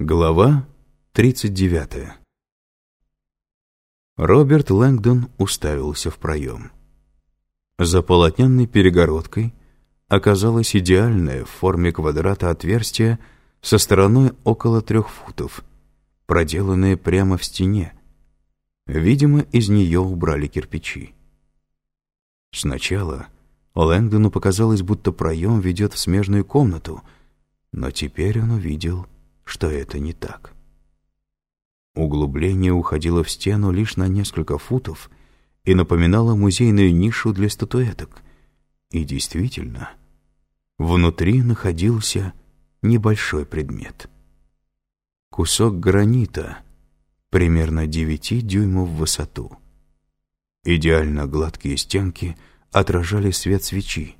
Глава 39 Роберт Лэнгдон уставился в проем. За полотняной перегородкой оказалось идеальное в форме квадрата отверстие со стороной около трех футов, проделанное прямо в стене. Видимо, из нее убрали кирпичи. Сначала Лэнгдону показалось, будто проем ведет в смежную комнату, но теперь он увидел — что это не так. Углубление уходило в стену лишь на несколько футов и напоминало музейную нишу для статуэток. И действительно, внутри находился небольшой предмет. Кусок гранита, примерно 9 дюймов в высоту. Идеально гладкие стенки отражали свет свечи.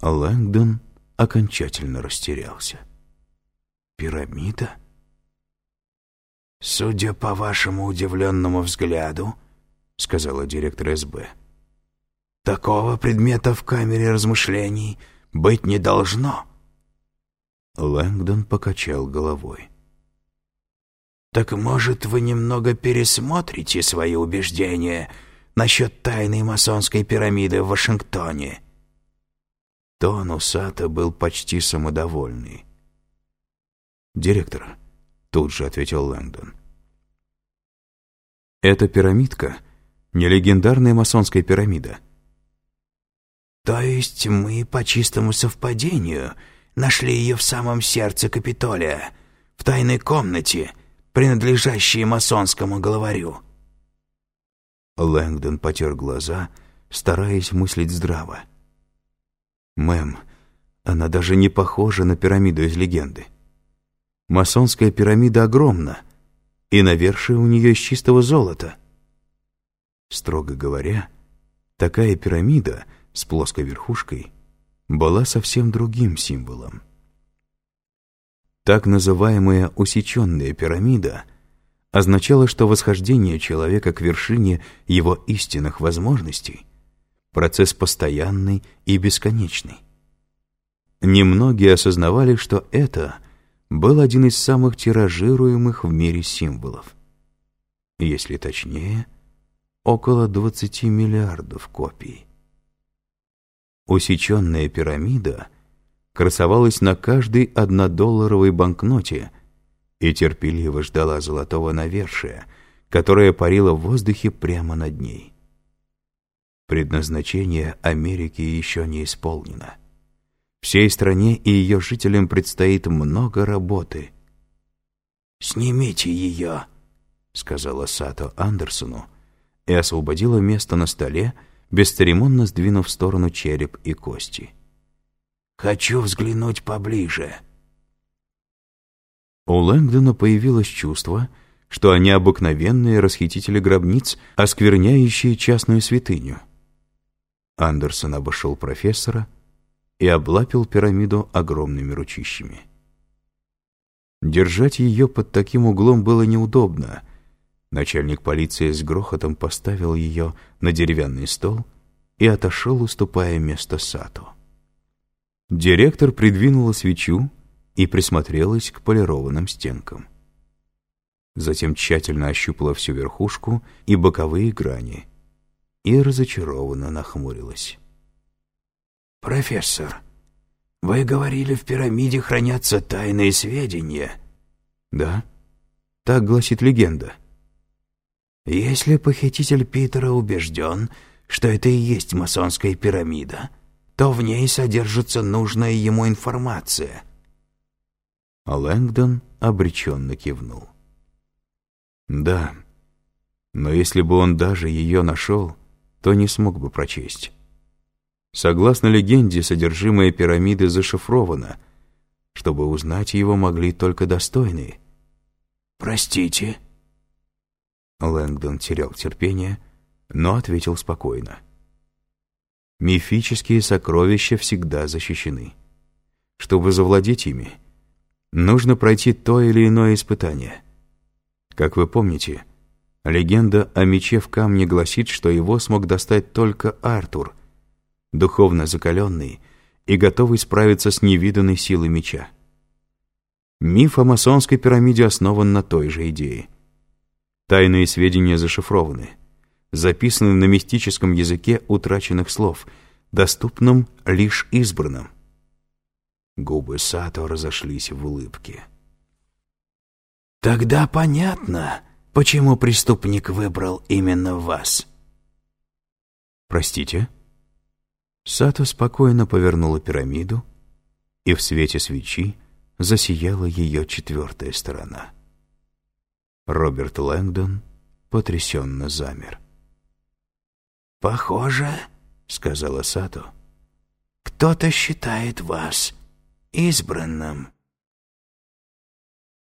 Лэнгдон окончательно растерялся. Пирамида? «Судя по вашему удивленному взгляду, — сказала директор СБ, — такого предмета в камере размышлений быть не должно». Лэнгдон покачал головой. «Так, может, вы немного пересмотрите свои убеждения насчет тайной масонской пирамиды в Вашингтоне?» Тон Усата был почти самодовольный. «Директор», — тут же ответил Лэнгдон. «Эта пирамидка не легендарная масонская пирамида». «То есть мы по чистому совпадению нашли ее в самом сердце Капитолия, в тайной комнате, принадлежащей масонскому главарю?» Лэнгдон потер глаза, стараясь мыслить здраво. «Мэм, она даже не похожа на пирамиду из легенды. Масонская пирамида огромна, и навершие у нее из чистого золота. Строго говоря, такая пирамида с плоской верхушкой была совсем другим символом. Так называемая усеченная пирамида означала, что восхождение человека к вершине его истинных возможностей — процесс постоянный и бесконечный. Немногие осознавали, что это — был один из самых тиражируемых в мире символов. Если точнее, около 20 миллиардов копий. Усеченная пирамида красовалась на каждой однодолларовой банкноте и терпеливо ждала золотого навершия, которое парило в воздухе прямо над ней. Предназначение Америки еще не исполнено. Всей стране и ее жителям предстоит много работы. «Снимите ее», — сказала Сато Андерсону и освободила место на столе, бесцеремонно сдвинув в сторону череп и кости. «Хочу взглянуть поближе». У Лэнгдона появилось чувство, что они обыкновенные расхитители гробниц, оскверняющие частную святыню. Андерсон обошел профессора, и облапил пирамиду огромными ручищами. Держать ее под таким углом было неудобно. Начальник полиции с грохотом поставил ее на деревянный стол и отошел, уступая место Сату. Директор придвинула свечу и присмотрелась к полированным стенкам. Затем тщательно ощупала всю верхушку и боковые грани и разочарованно нахмурилась. «Профессор, вы говорили, в пирамиде хранятся тайные сведения?» «Да, так гласит легенда». «Если похититель Питера убежден, что это и есть масонская пирамида, то в ней содержится нужная ему информация». Лэнгдон обреченно кивнул. «Да, но если бы он даже ее нашел, то не смог бы прочесть». Согласно легенде, содержимое пирамиды зашифровано. Чтобы узнать его могли только достойные. «Простите?» Лэнгдон терял терпение, но ответил спокойно. Мифические сокровища всегда защищены. Чтобы завладеть ими, нужно пройти то или иное испытание. Как вы помните, легенда о мече в камне гласит, что его смог достать только Артур, духовно закаленный и готовый справиться с невиданной силой меча. Миф о масонской пирамиде основан на той же идее. Тайные сведения зашифрованы, записаны на мистическом языке утраченных слов, доступном лишь избранным. Губы Сато разошлись в улыбке. «Тогда понятно, почему преступник выбрал именно вас». «Простите?» Сато спокойно повернула пирамиду, и в свете свечи засияла ее четвертая сторона. Роберт Лэнгдон потрясенно замер. «Похоже, — сказала Сато, — кто-то считает вас избранным».